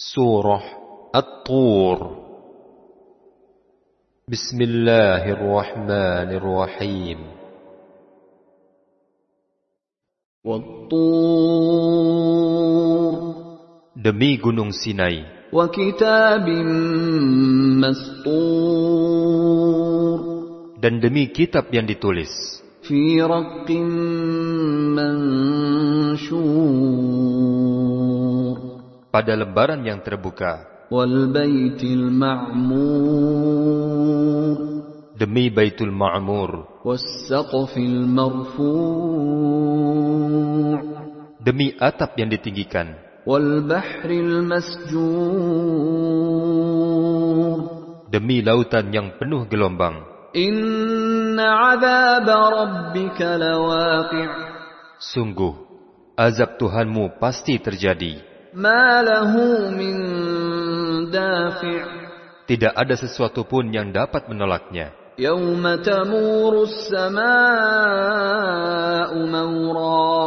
سورة الطور بسم الله الرحمن الرحيم والطور Demi Gunung Sinai وكتاب مسطور dan demi kitab yang ditulis في رق pada lembaran yang terbuka. Demi Baitul Ma'mur. Demi atap yang ditinggikan. Demi lautan yang penuh gelombang. Sungguh azab Tuhanmu pasti terjadi. ما له من دافع tidak ada sesuatu pun yang dapat menolaknya يوم تمور السماء مورا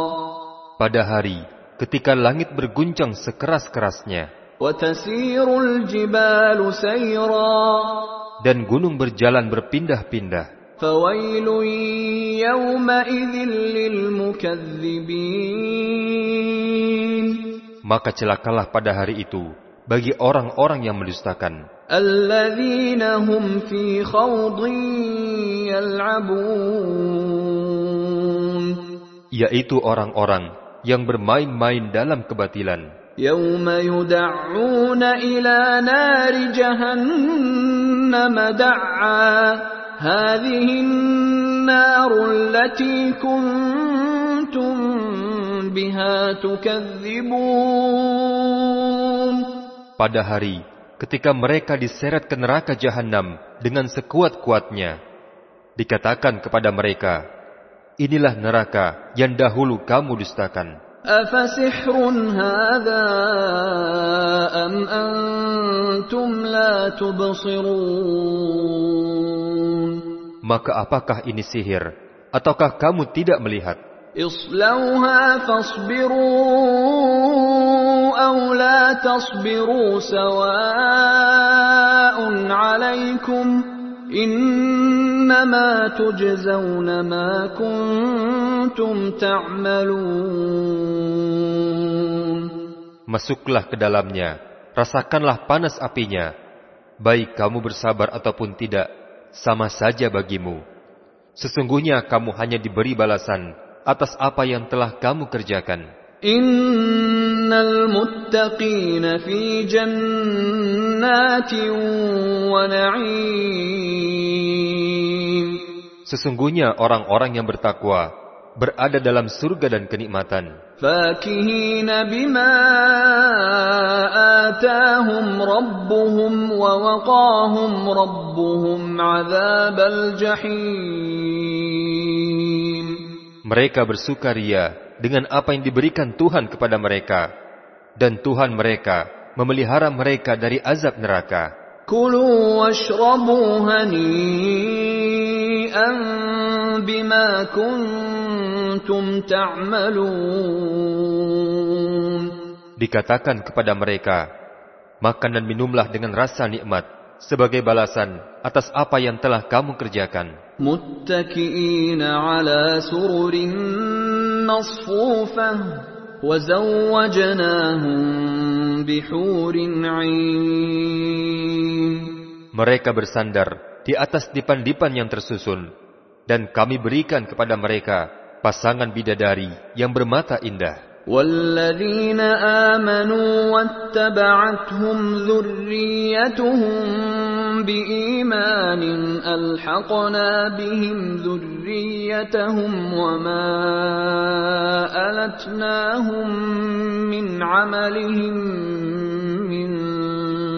pada hari ketika langit berguncang sekeras-kerasnya وتسير الجبال سيرا dan gunung berjalan berpindah-pindah فويل يومئذ للمكذبين maka celakalah pada hari itu bagi orang-orang yang mendustakan الذين هم في خوض يلعبون yaitu orang-orang yang bermain-main dalam kebatilan يوم يدعون إلى نار جهنم دعا هذه النار التي كنتم بها تكذبون pada hari ketika mereka diseret ke neraka jahanam dengan sekuat-kuatnya dikatakan kepada mereka inilah neraka yang dahulu kamu dustakan أفسحر هذا أم أنتم لا تبصرون maka apakah ini sihir ataukah kamu tidak melihat اصلوها فاصبروا أو لا تصبروا سواء عليكم إنما تجزون ما كنتم تعملون Masuklah ke dalamnya, rasakanlah panas apinya. Baik kamu bersabar ataupun tidak, sama saja bagimu. Sesungguhnya kamu hanya diberi balasan atas apa yang telah kamu kerjakan. Innal muttaqina fi jannatin wa na'im. Sesungguhnya orang-orang yang bertakwa berada dalam surga dan kenikmatan. Fakihina bima atahum rabbuhum wa waqahum rabbuhum azabal jahim. Mereka bersukaria dengan apa yang diberikan Tuhan kepada mereka. Dan Tuhan mereka memelihara mereka dari azab neraka. Dikatakan kepada mereka, makan dan minumlah dengan rasa nikmat sebagai balasan atas apa yang telah kamu kerjakan. Mereka bersandar di atas dipan-dipan yang tersusun dan kami berikan kepada mereka pasangan bidadari yang bermata indah. والذين آمنوا واتبعتهم ذريتهم بإيمان ألحقنا بهم ذريتهم وما ألتناهم من عملهم من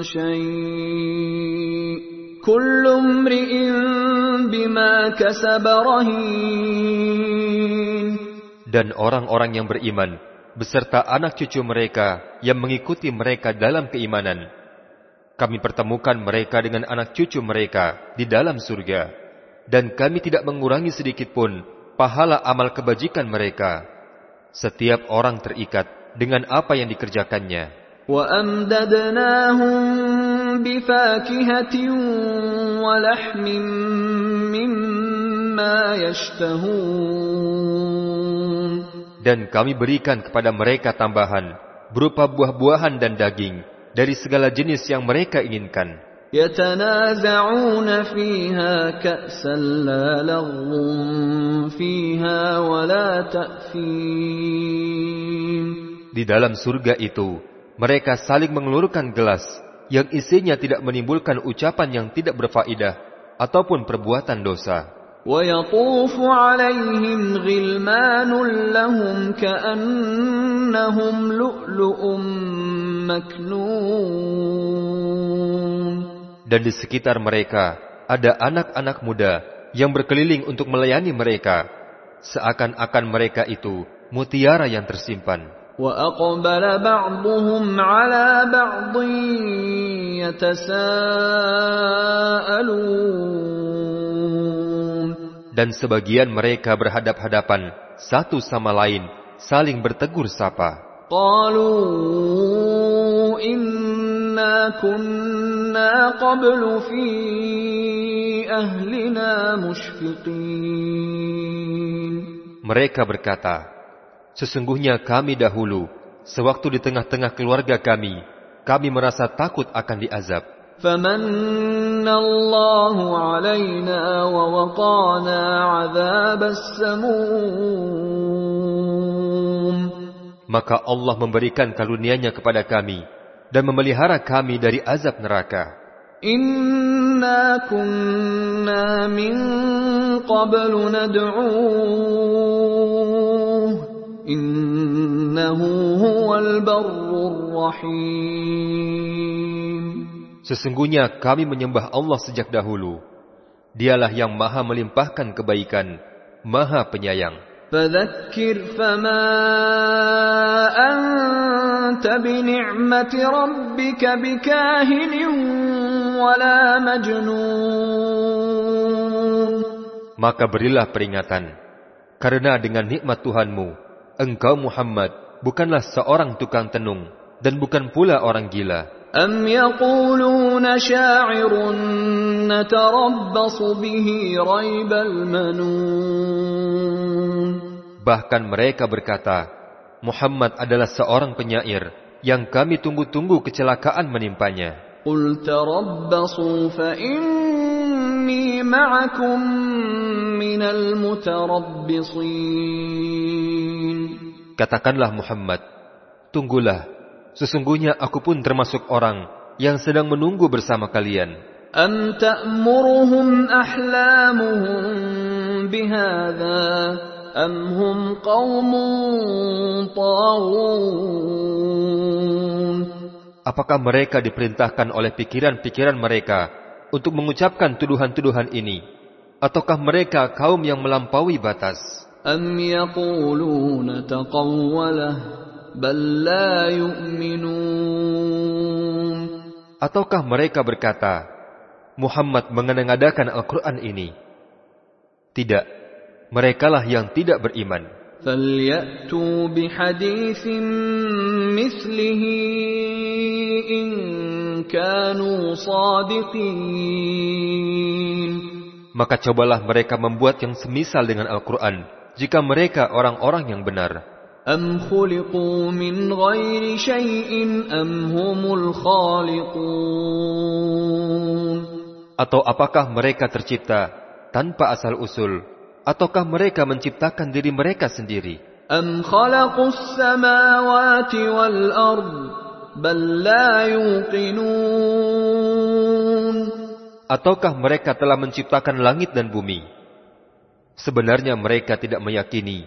شيء كل امرئ بما كسب رهين Dan orang-orang yang beriman, beserta anak cucu mereka yang mengikuti mereka dalam keimanan, kami pertemukan mereka dengan anak cucu mereka di dalam surga, dan kami tidak mengurangi sedikit pun pahala amal kebajikan mereka. Setiap orang terikat dengan apa yang dikerjakannya. وأمددناهم بفاكهة ولحم مما يشتهون Dan kami berikan kepada mereka tambahan berupa buah-buahan dan daging dari segala jenis yang mereka inginkan. يتنازعون فيها كأسا لا لغو فيها ولا تأثيم Di dalam surga itu, mereka saling mengelurkan gelas yang isinya tidak menimbulkan ucapan yang tidak berfaedah ataupun perbuatan dosa. ويطوف عليهم غلمان لهم كأنهم لؤلؤ مكنون Dan di sekitar mereka ada anak-anak muda yang berkeliling untuk melayani mereka, seakan-akan mereka itu mutiara yang tersimpan. وأقبل بعضهم على بعض يتساءلون dan sebagian mereka berhadap-hadapan satu sama lain, saling bertegur sapa. Mereka berkata, Sesungguhnya kami dahulu, sewaktu di tengah-tengah keluarga kami, kami merasa takut akan diazab. فمن الله علينا ووقانا عذاب السموم Maka Allah memberikan karunia-Nya kepada kami dan memelihara kami dari azab neraka. إنا كنا من قبل ندعوه إنه هو البر الرحيم Sesungguhnya kami menyembah Allah sejak dahulu. Dialah yang maha melimpahkan kebaikan, maha penyayang. فذكر فما أنت بنعمة ربك بكاهن ولا مجنون Maka berilah peringatan. Karena dengan nikmat Tuhanmu, engkau Muhammad bukanlah seorang tukang tenung dan bukan pula orang gila. أم يقولون شاعر نتربص به ريب المنون Bahkan mereka berkata, Muhammad adalah seorang penyair yang kami tunggu-tunggu kecelakaan menimpanya. قل تربصوا فإني معكم من المتربصين Katakanlah Muhammad, tunggulah, Sesungguhnya aku pun termasuk orang yang sedang menunggu bersama kalian. Am ta'muruhum ahlamuhum bihada am hum qawmun ta'un. Apakah mereka diperintahkan oleh pikiran-pikiran mereka untuk mengucapkan tuduhan-tuduhan ini? Ataukah mereka kaum yang melampaui batas? Am yakuluna taqawwalah بل لا يؤمنون Ataukah mereka berkata, Muhammad mengenengadakan Al-Quran ini? Tidak, merekalah yang tidak beriman. فليأتوا بحديث مثله إن كانوا صادقين Maka cobalah mereka membuat yang semisal dengan Al-Quran, jika mereka orang-orang yang benar. أم خلقوا من غير شيء أم هم الخالقون Atau apakah mereka tercipta tanpa asal-usul, ataukah mereka menciptakan diri mereka sendiri? أم خلقوا السماوات والأرض بل لا يوقنون Ataukah mereka telah menciptakan langit dan bumi? Sebenarnya mereka tidak meyakini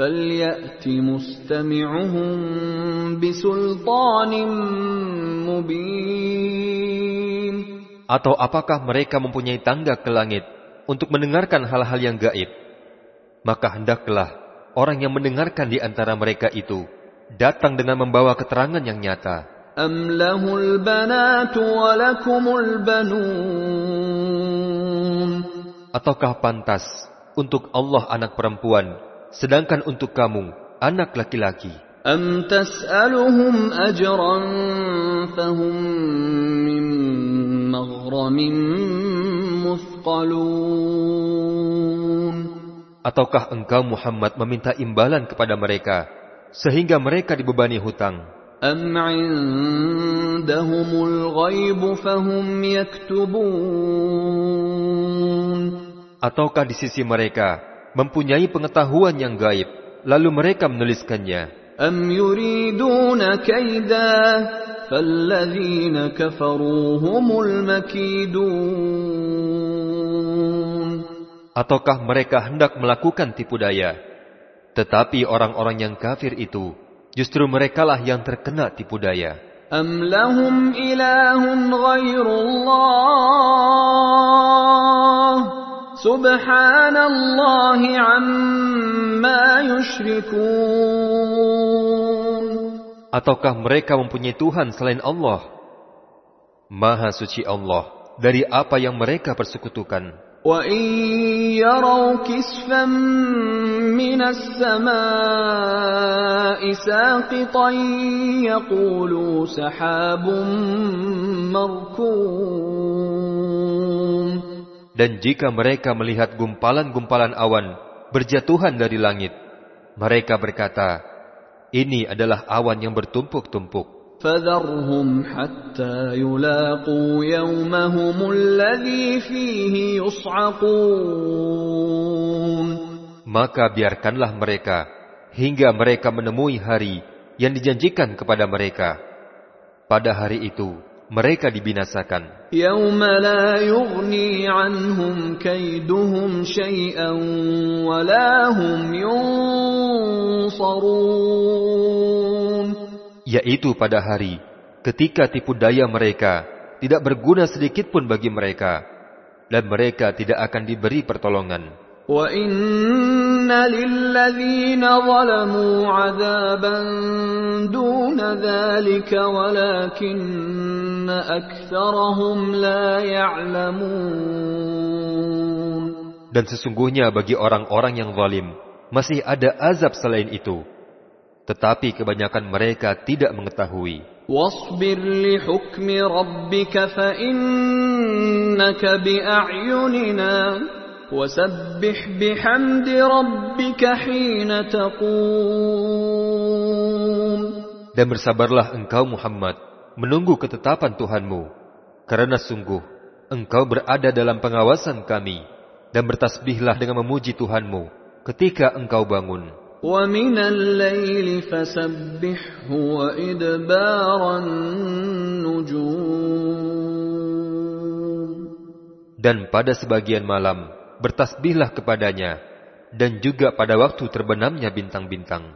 فليأت مستمعهم بسلطان مبين Atau apakah mereka mempunyai tangga ke langit untuk mendengarkan hal-hal yang gaib? Maka hendaklah orang yang mendengarkan di antara mereka itu datang dengan membawa keterangan yang nyata. أم له البنات ولكم البنون Ataukah pantas untuk Allah anak perempuan, sedangkan untuk kamu anak laki-laki? أم تسألهم أجرا فهم من مغرم مثقلون Ataukah engkau Muhammad meminta imbalan kepada mereka sehingga mereka dibebani hutang? أم عندهم الغيب فهم يكتبون Ataukah di sisi mereka mempunyai pengetahuan yang gaib, lalu mereka menuliskannya? أم يريدون كيدا فالذين كفروا هم المكيدون Ataukah mereka hendak melakukan tipu daya? Tetapi orang-orang yang kafir itu, justru merekalah yang terkena tipu daya. أم لهم إله غير الله Subhanallah amma yushrikun. Ataukah mereka mempunyai Tuhan selain Allah? Maha suci Allah dari apa yang mereka persekutukan. Wa yarau kisfan minas samai saqitan yaqulu sahabun markum. Dan jika mereka melihat gumpalan-gumpalan awan berjatuhan dari langit, mereka berkata, ini adalah awan yang bertumpuk-tumpuk. فَذَرْهُمْ حَتَّىٰ يُلَاقُوا يَوْمَهُمُ الَّذِي فِيهِ يُصْعَقُونَ Maka biarkanlah mereka hingga mereka menemui hari yang dijanjikan kepada mereka. Pada hari itu, mereka dibinasakan. Yaitu pada hari ketika tipu daya mereka tidak berguna sedikit pun bagi mereka dan mereka tidak akan diberi pertolongan. وَإِنَّ لِلَّذِينَ ظَلَمُوا عَذَابًا دُونَ ذَلِكَ وَلَكِنَّ أَكْثَرَهُمْ لَا يَعْلَمُونَ Dan sesungguhnya bagi orang-orang yang zalim masih ada azab selain itu. Tetapi kebanyakan mereka tidak mengetahui. واصبر لحكم ربك فإنك بأعيننا وسبح بحمد ربك حين تقوم Dan bersabarlah engkau Muhammad menunggu ketetapan Tuhanmu. Karena sungguh engkau berada dalam pengawasan kami. Dan bertasbihlah dengan memuji Tuhanmu ketika engkau bangun. ومن الليل فسبحه وإدبار النجوم Dan pada sebagian malam bertasbihlah kepadanya. Dan juga pada waktu terbenamnya bintang-bintang.